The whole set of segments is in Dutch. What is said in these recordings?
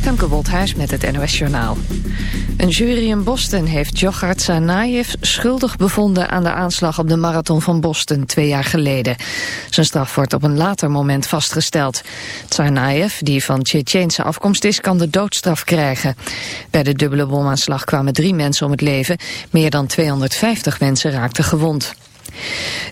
Femke Wolthuis met het NOS Journaal. Een jury in Boston heeft Djokhar Tsarnaev schuldig bevonden aan de aanslag op de marathon van Boston twee jaar geleden. Zijn straf wordt op een later moment vastgesteld. Tsarnaev, die van Tsjetsjeense afkomst is, kan de doodstraf krijgen. Bij de dubbele bomaanslag kwamen drie mensen om het leven. Meer dan 250 mensen raakten gewond.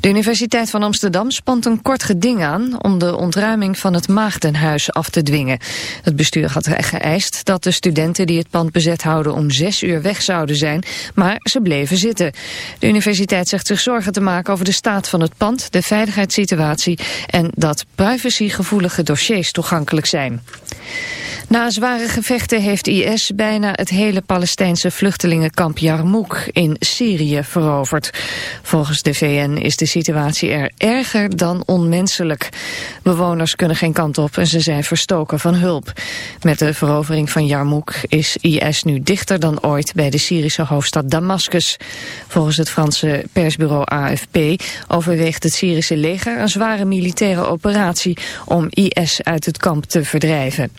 De Universiteit van Amsterdam spant een kort geding aan om de ontruiming van het Maagdenhuis af te dwingen. Het bestuur had geëist dat de studenten die het pand bezet houden om zes uur weg zouden zijn, maar ze bleven zitten. De universiteit zegt zich zorgen te maken over de staat van het pand, de veiligheidssituatie en dat privacygevoelige dossiers toegankelijk zijn. Na zware gevechten heeft IS bijna het hele Palestijnse vluchtelingenkamp Yarmouk in Syrië veroverd. Volgens de VN is de situatie er erger dan onmenselijk. Bewoners kunnen geen kant op en ze zijn verstoken van hulp. Met de verovering van Yarmouk is IS nu dichter dan ooit bij de Syrische hoofdstad Damascus. Volgens het Franse persbureau AFP overweegt het Syrische leger een zware militaire operatie om IS uit het kamp te verdrijven.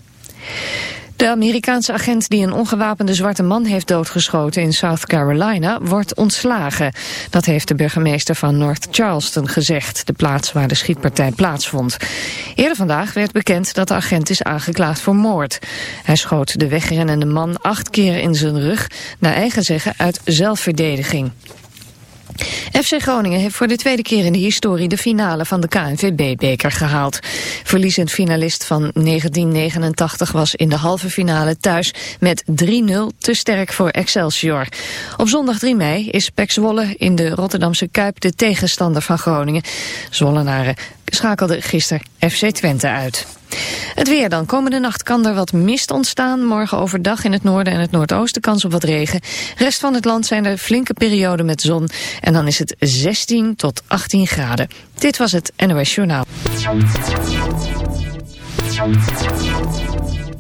De Amerikaanse agent die een ongewapende zwarte man heeft doodgeschoten in South Carolina wordt ontslagen. Dat heeft de burgemeester van North Charleston gezegd, de plaats waar de schietpartij plaatsvond. Eerder vandaag werd bekend dat de agent is aangeklaagd voor moord. Hij schoot de wegrennende man acht keer in zijn rug, naar eigen zeggen uit zelfverdediging. FC Groningen heeft voor de tweede keer in de historie de finale van de KNVB-beker gehaald. Verliezend finalist van 1989 was in de halve finale thuis met 3-0 te sterk voor Excelsior. Op zondag 3 mei is Pek Zwolle in de Rotterdamse Kuip de tegenstander van Groningen. Zwollenaren schakelde gisteren FC Twente uit. Het weer dan. Komende nacht kan er wat mist ontstaan. Morgen overdag in het noorden en het noordoosten kans op wat regen. Rest van het land zijn er flinke perioden met zon. En dan is het 16 tot 18 graden. Dit was het NOS Journaal.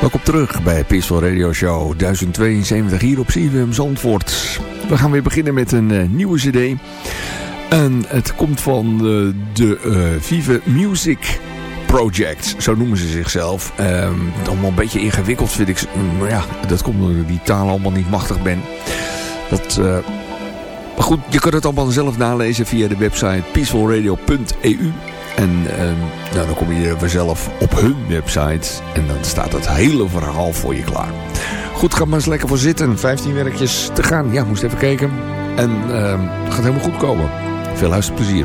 Welkom terug bij Peaceful Radio Show 1072 hier op CWM Zandvoort. We gaan weer beginnen met een uh, nieuwe cd. En het komt van uh, de uh, Vive Music Project. Zo noemen ze zichzelf. Um, allemaal een beetje ingewikkeld vind ik. Maar ja, dat komt omdat ik die taal allemaal niet machtig ben. Dat... maar goed, je kunt het allemaal zelf nalezen via de website peacefulradio.eu. En uh, nou, dan kom je vanzelf op hun website. En dan staat het hele verhaal voor je klaar. Goed, ga maar eens lekker voor zitten. 15 werkjes te gaan. Ja, moest even kijken. En het gaat helemaal goed komen. Veel luisterplezier.